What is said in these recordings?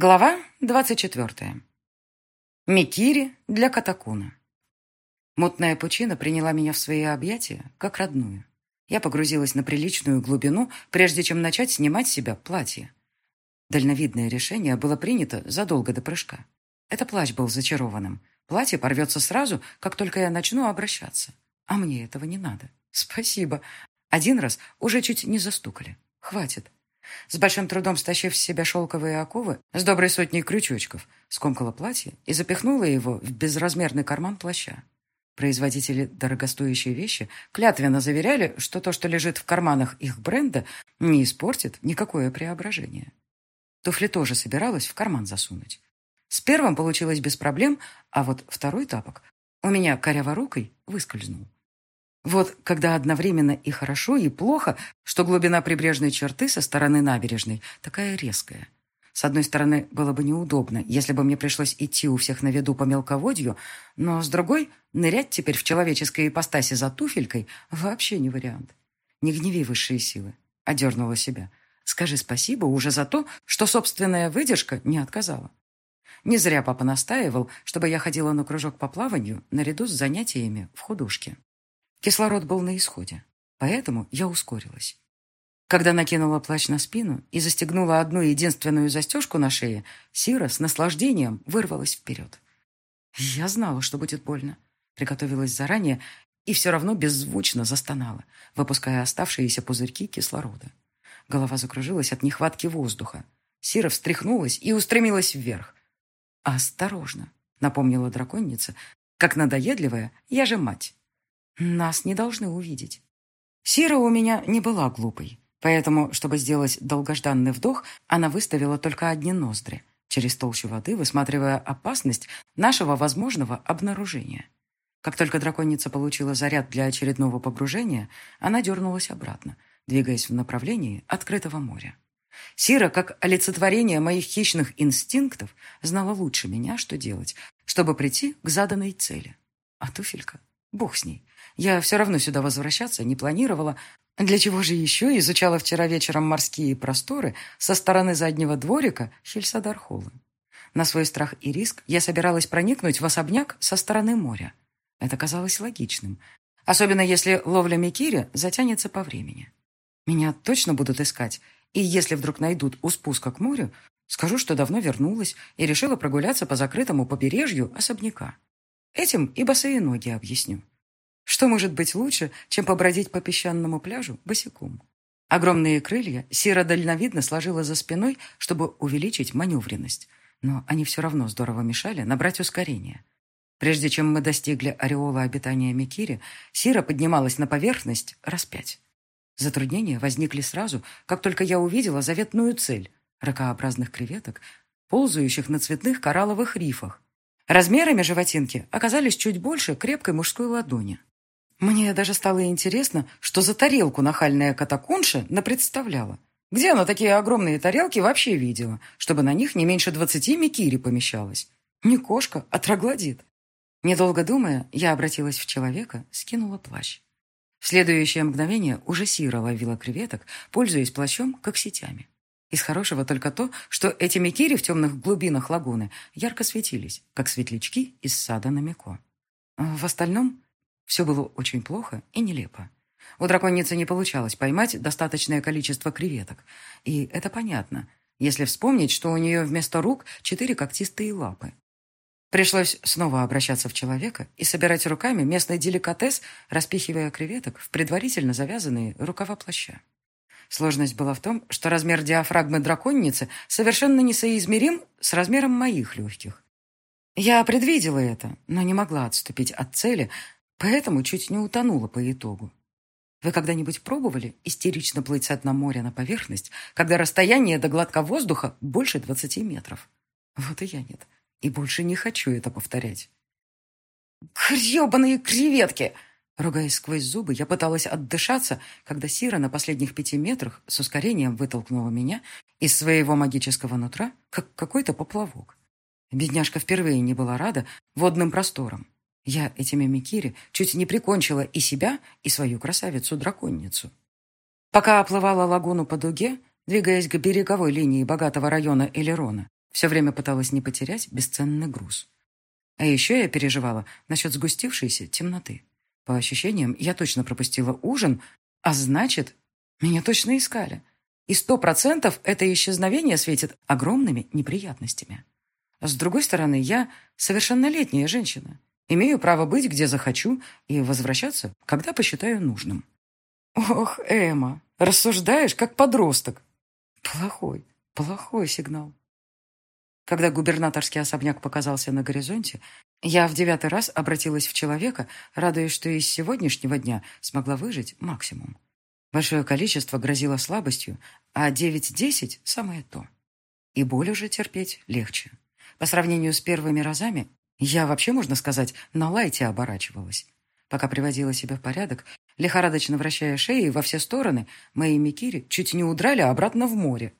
Глава 24. Микири для Катакуна. Мутная пучина приняла меня в свои объятия, как родную. Я погрузилась на приличную глубину, прежде чем начать снимать с себя платье. Дальновидное решение было принято задолго до прыжка. Это плащ был зачарованным. Платье порвется сразу, как только я начну обращаться. А мне этого не надо. Спасибо. Один раз уже чуть не застукали. Хватит. С большим трудом стащив с себя шелковые оковы с доброй сотней крючочков, скомкала платье и запихнула его в безразмерный карман плаща. Производители дорогостоящей вещи клятвенно заверяли, что то, что лежит в карманах их бренда, не испортит никакое преображение. Туфли тоже собиралась в карман засунуть. С первым получилось без проблем, а вот второй тапок у меня коряворукой выскользнул. Вот когда одновременно и хорошо, и плохо, что глубина прибрежной черты со стороны набережной такая резкая. С одной стороны, было бы неудобно, если бы мне пришлось идти у всех на виду по мелководью, но с другой, нырять теперь в человеческой ипостаси за туфелькой вообще не вариант. Не гневи высшие силы. Одернула себя. Скажи спасибо уже за то, что собственная выдержка не отказала. Не зря папа настаивал, чтобы я ходила на кружок по плаванию наряду с занятиями в художке. Кислород был на исходе, поэтому я ускорилась. Когда накинула плащ на спину и застегнула одну единственную застежку на шее, Сира с наслаждением вырвалась вперед. Я знала, что будет больно. Приготовилась заранее и все равно беззвучно застонала, выпуская оставшиеся пузырьки кислорода. Голова закружилась от нехватки воздуха. Сира встряхнулась и устремилась вверх. «Осторожно», — напомнила драконница, — «как надоедливая, я же мать». Нас не должны увидеть. Сира у меня не была глупой, поэтому, чтобы сделать долгожданный вдох, она выставила только одни ноздри, через толщу воды высматривая опасность нашего возможного обнаружения. Как только драконица получила заряд для очередного погружения, она дернулась обратно, двигаясь в направлении открытого моря. Сира, как олицетворение моих хищных инстинктов, знала лучше меня, что делать, чтобы прийти к заданной цели. А туфелька? Бог с ней. Я все равно сюда возвращаться не планировала. Для чего же еще изучала вчера вечером морские просторы со стороны заднего дворика Хельсадархолы? На свой страх и риск я собиралась проникнуть в особняк со стороны моря. Это казалось логичным. Особенно если ловля Микири затянется по времени. Меня точно будут искать. И если вдруг найдут у спуска к морю, скажу, что давно вернулась и решила прогуляться по закрытому побережью особняка. Этим и босые ноги объясню. Что может быть лучше, чем побродить по песчаному пляжу босиком? Огромные крылья Сира дальновидно сложила за спиной, чтобы увеличить маневренность. Но они все равно здорово мешали набрать ускорение. Прежде чем мы достигли ореола обитания Микири, Сира поднималась на поверхность раз пять. Затруднения возникли сразу, как только я увидела заветную цель – ракообразных креветок, ползающих на цветных коралловых рифах. Размерами животинки оказались чуть больше крепкой мужской ладони. Мне даже стало интересно, что за тарелку нахальная катакунша напредставляла. Где она такие огромные тарелки вообще видела, чтобы на них не меньше двадцати микири помещалось? Не кошка, а троглодит. Недолго думая, я обратилась в человека, скинула плащ. В следующее мгновение уже Сира ловила креветок, пользуясь плащом, как сетями. Из хорошего только то, что эти микири в темных глубинах лагуны ярко светились, как светлячки из сада на Мико. В остальном все было очень плохо и нелепо. У драконицы не получалось поймать достаточное количество креветок. И это понятно, если вспомнить, что у нее вместо рук четыре когтистые лапы. Пришлось снова обращаться в человека и собирать руками местный деликатес, распихивая креветок в предварительно завязанные рукава плаща. Сложность была в том, что размер диафрагмы драконницы совершенно несоизмерим с размером моих легких. Я предвидела это, но не могла отступить от цели, Поэтому чуть не утонула по итогу. Вы когда-нибудь пробовали истерично плыть с дна моря на поверхность, когда расстояние до гладкого воздуха больше 20 метров? Вот и я нет. И больше не хочу это повторять. «Гребаные креветки!» Ругаясь сквозь зубы, я пыталась отдышаться, когда Сира на последних пяти метрах с ускорением вытолкнула меня из своего магического нутра, как какой-то поплавок. Бедняжка впервые не была рада водным просторам. Я этими Микири чуть не прикончила и себя, и свою красавицу-драконницу. Пока оплывала лагуну по дуге, двигаясь к береговой линии богатого района Элерона, Все время пыталась не потерять бесценный груз. А еще я переживала насчет сгустившейся темноты. По ощущениям, я точно пропустила ужин, а значит, меня точно искали. И сто процентов это исчезновение светит огромными неприятностями. С другой стороны, я совершеннолетняя женщина. Имею право быть, где захочу, и возвращаться, когда посчитаю нужным. Ох, Эмма, рассуждаешь, как подросток. Плохой, плохой сигнал. Когда губернаторский особняк показался на горизонте, я в девятый раз обратилась в человека, радуясь, что из сегодняшнего дня смогла выжить максимум. Большое количество грозило слабостью, а девять-десять – самое то. И боль уже терпеть легче. По сравнению с первыми разами, я вообще, можно сказать, на лайте оборачивалась. Пока приводила себя в порядок, лихорадочно вращая шеи во все стороны, мои микири чуть не удрали обратно в море.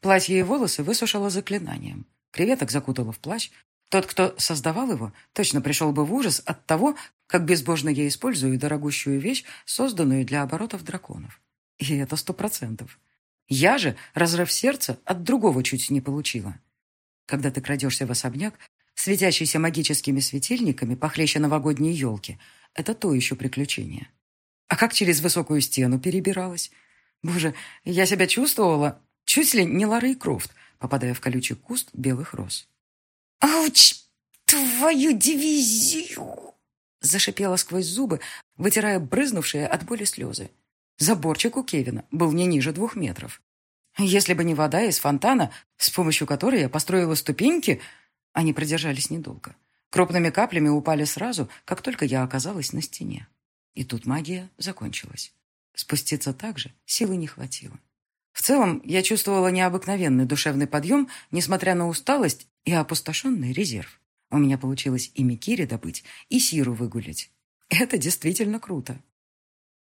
Платье и волосы высушила заклинанием. Креветок закутала в плащ. Тот, кто создавал его, точно пришел бы в ужас от того, как безбожно я использую дорогущую вещь, созданную для оборотов драконов. И это сто процентов. Я же разрыв сердца от другого чуть не получила. Когда ты крадешься в особняк, светящийся магическими светильниками похлеще новогодней елки, это то еще приключение. А как через высокую стену перебиралась? Боже, я себя чувствовала чуть ли не Ларой Крофт, попадая в колючий куст белых роз. «Ауч! Твою дивизию!» Зашипела сквозь зубы, вытирая брызнувшие от боли слезы. Заборчик у Кевина был не ниже двух метров. Если бы не вода из фонтана, с помощью которой я построила ступеньки, они продержались недолго. Крупными каплями упали сразу, как только я оказалась на стене. И тут магия закончилась. Спуститься так же силы не хватило. В целом, я чувствовала необыкновенный душевный подъем, несмотря на усталость и опустошенный резерв. У меня получилось и Микири добыть, и Сиру выгулять. Это действительно круто.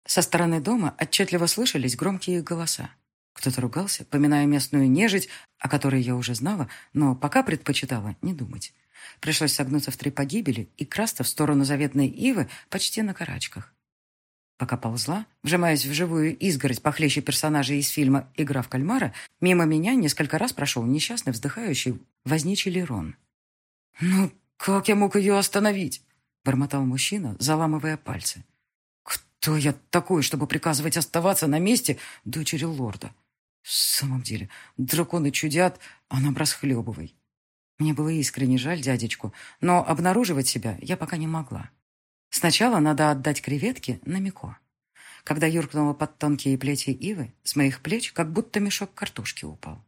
Со стороны дома отчетливо слышались громкие голоса. Кто-то ругался, поминая местную нежить, о которой я уже знала, но пока предпочитала не думать. Пришлось согнуться в три погибели и красться в сторону заветной ивы почти на карачках. Пока ползла, вжимаясь в живую изгородь похлеще персонажей из фильма «Игра в кальмара», мимо меня несколько раз прошел несчастный вздыхающий возничий Лерон. «Ну, как я мог ее остановить?» — бормотал мужчина, заламывая пальцы. «Кто я такой, чтобы приказывать оставаться на месте дочери лорда?» «В самом деле, драконы чудят, а нам расхлебывай». Мне было искренне жаль дядечку, но обнаруживать себя я пока не могла. Сначала надо отдать креветки на Мико. Когда юркнула под тонкие плети ивы, с моих плеч как будто мешок картошки упал.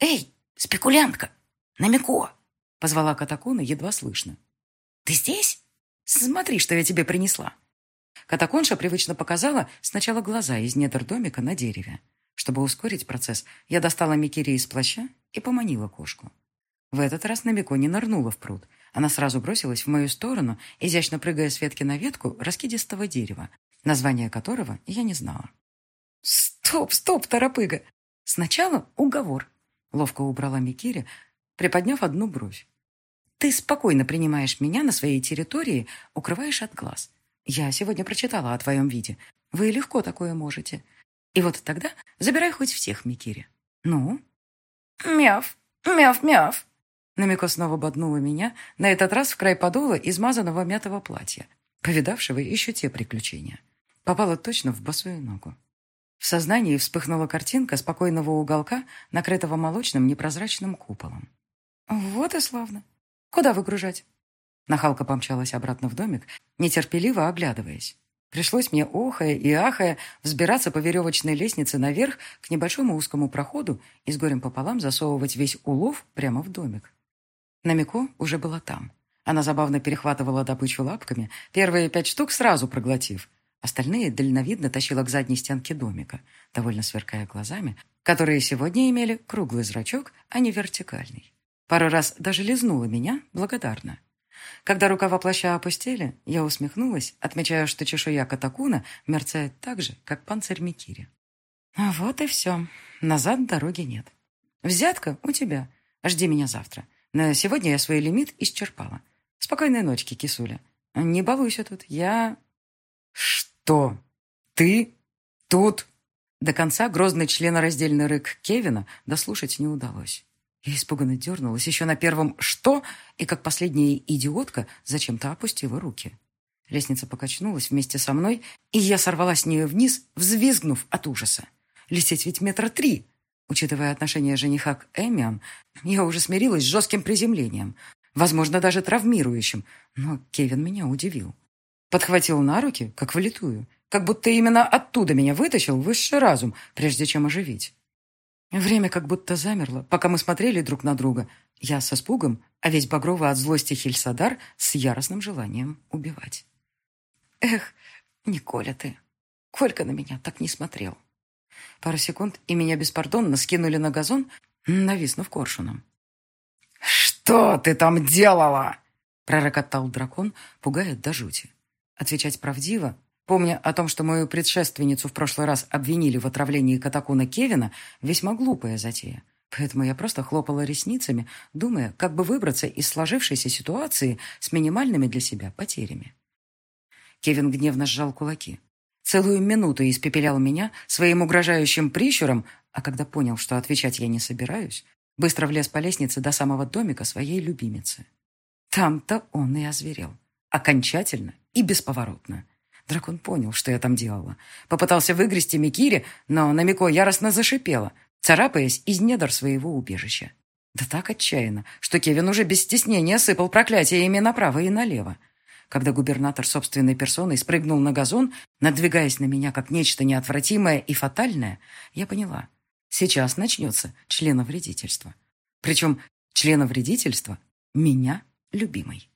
«Эй, спекулянтка! На Мико!» — позвала Катакуна едва слышно. «Ты здесь? Смотри, что я тебе принесла!» Катаконша привычно показала сначала глаза из недр домика на дереве. Чтобы ускорить процесс, я достала Микири из плаща и поманила кошку. В этот раз Намико не нырнула в пруд, она сразу бросилась в мою сторону, изящно прыгая с ветки на ветку раскидистого дерева, название которого я не знала. «Стоп, стоп, торопыга! Сначала уговор!» Ловко убрала Микири, приподняв одну бровь. «Ты спокойно принимаешь меня на своей территории, укрываешь от глаз. Я сегодня прочитала о твоем виде. Вы легко такое можете. И вот тогда забирай хоть всех, Микири. Ну?» «Мяв, мяв, мяв!» Намико снова боднула меня, на этот раз в край подола измазанного мятого платья, повидавшего еще те приключения. Попала точно в босую ногу. В сознании вспыхнула картинка спокойного уголка, накрытого молочным непрозрачным куполом. «Вот и славно. Куда выгружать?» Нахалка помчалась обратно в домик, нетерпеливо оглядываясь. Пришлось мне, охая и ахая, взбираться по веревочной лестнице наверх к небольшому узкому проходу и с горем пополам засовывать весь улов прямо в домик. Намико уже была там. Она забавно перехватывала добычу лапками, первые пять штук сразу проглотив. Остальные дальновидно тащила к задней стенке домика, довольно сверкая глазами, которые сегодня имели круглый зрачок, а не вертикальный. Пару раз даже лизнула меня благодарно. Когда рукава плаща опустили, я усмехнулась, отмечая, что чешуя катакуна мерцает так же, как панцирь Микири. А вот и все. Назад дороги нет. Взятка у тебя. Жди меня завтра. На сегодня я свой лимит исчерпала. Спокойной ночки, кисуля. Не балуйся тут, я... Что? Ты? Тут? До конца грозный членораздельный рык Кевина дослушать не удалось. Я испуганно дернулась еще на первом «что?» и, как последняя идиотка, зачем-то опустила руки. Лестница покачнулась вместе со мной, и я сорвалась с нее вниз, взвизгнув от ужаса. Лететь ведь метра три. Учитывая отношение жениха к Эмиам, я уже смирилась с жестким приземлением, возможно, даже травмирующим, но Кевин меня удивил. Подхватил на руки, как влитую, как будто именно оттуда меня вытащил высший разум, прежде чем оживить. Время как будто замерло, пока мы смотрели друг на друга. Я с испугом, а весь багровый от злости Хельсадар с яростным желанием убивать. Эх, Николя ты, Колька на меня так не смотрел. Пару секунд, и меня беспардонно скинули на газон, нависнув коршуном. «Что ты там делала?» пророкотал дракон, пугает до жути. Отвечать правдиво Помня о том, что мою предшественницу в прошлый раз обвинили в отравлении катакуна Кевина, весьма глупая затея. Поэтому я просто хлопала ресницами, думая, как бы выбраться из сложившейся ситуации с минимальными для себя потерями. Кевин гневно сжал кулаки. Целую минуту испепелял меня своим угрожающим прищуром, а когда понял, что отвечать я не собираюсь, быстро влез по лестнице до самого домика своей любимицы. Там-то он и озверел. Окончательно и бесповоротно. Дракон понял, что я там делала. Попытался выгрести Микири, но Намико яростно зашипела, царапаясь из недр своего убежища. Да так отчаянно, что Кевин уже без стеснения сыпал проклятиями направо и налево. Когда губернатор собственной персоной спрыгнул на газон, надвигаясь на меня как нечто неотвратимое и фатальное, я поняла. Сейчас начнется членовредительство. Причем членовредительство меня любимой.